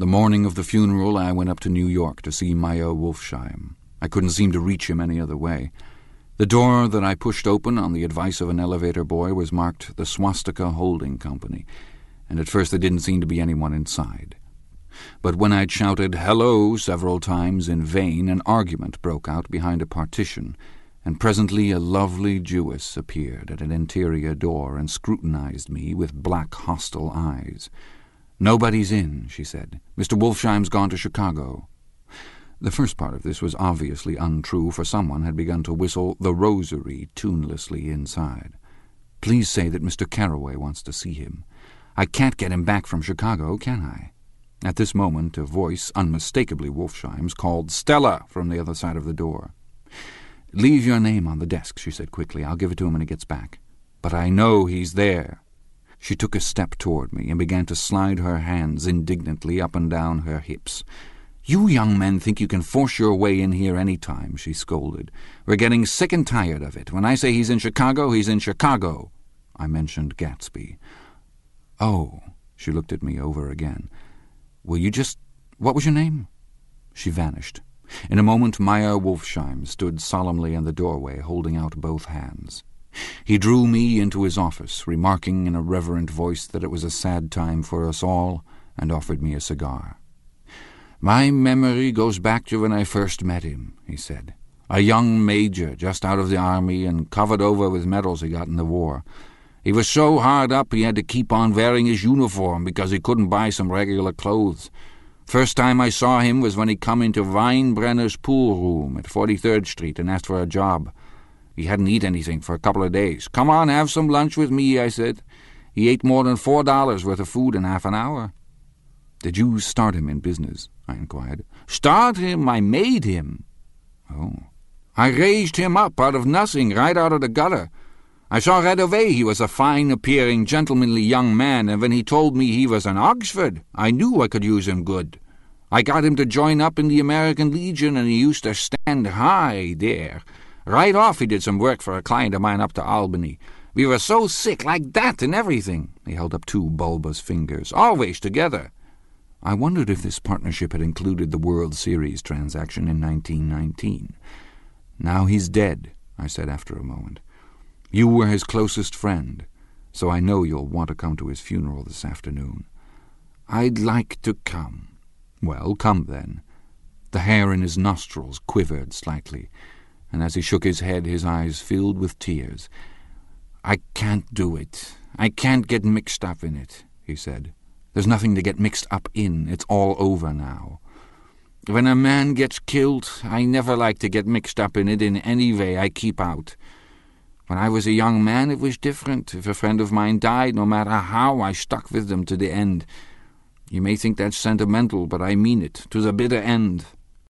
The morning of the funeral, I went up to New York to see Meyer Wolfsheim. I couldn't seem to reach him any other way. The door that I pushed open on the advice of an elevator boy was marked the Swastika Holding Company, and at first there didn't seem to be anyone inside. But when I'd shouted hello several times in vain, an argument broke out behind a partition, and presently a lovely Jewess appeared at an interior door and scrutinized me with black hostile eyes. Nobody's in, she said. Mr. Wolfsheim's gone to Chicago. The first part of this was obviously untrue, for someone had begun to whistle the rosary tunelessly inside. Please say that Mr. Carraway wants to see him. I can't get him back from Chicago, can I? At this moment, a voice, unmistakably Wolfsheim's, called Stella from the other side of the door. Leave your name on the desk, she said quickly. I'll give it to him when he gets back. But I know he's there. She took a step toward me and began to slide her hands indignantly up and down her hips. You young men think you can force your way in here any time, she scolded. We're getting sick and tired of it. When I say he's in Chicago, he's in Chicago. I mentioned Gatsby. Oh, she looked at me over again. Will you just... What was your name? She vanished. In a moment Meyer Wolfsheim stood solemnly in the doorway, holding out both hands. He drew me into his office, remarking in a reverent voice that it was a sad time for us all, and offered me a cigar. My memory goes back to when I first met him, he said. A young major, just out of the army and covered over with medals he got in the war. He was so hard up he had to keep on wearing his uniform because he couldn't buy some regular clothes. First time I saw him was when he come into Winebrenner's pool room at 43rd Street and asked for a job. He hadn't eaten anything for a couple of days. Come on, have some lunch with me, I said. He ate more than four dollars worth of food in half an hour. Did you start him in business? I inquired. Start him? I made him. Oh. I raised him up out of nothing, right out of the gutter. I saw right away he was a fine-appearing, gentlemanly young man, and when he told me he was in Oxford, I knew I could use him good. I got him to join up in the American Legion, and he used to stand high there. Right off he did some work for a client of mine up to Albany. We were so sick, like that and everything. He held up two bulbous fingers, always together. I wondered if this partnership had included the World Series transaction in 1919. Now he's dead, I said after a moment. You were his closest friend, so I know you'll want to come to his funeral this afternoon. I'd like to come. Well, come then. The hair in his nostrils quivered slightly and as he shook his head, his eyes filled with tears. I can't do it. I can't get mixed up in it, he said. There's nothing to get mixed up in. It's all over now. When a man gets killed, I never like to get mixed up in it in any way. I keep out. When I was a young man, it was different. If a friend of mine died, no matter how, I stuck with them to the end. You may think that's sentimental, but I mean it, to the bitter end.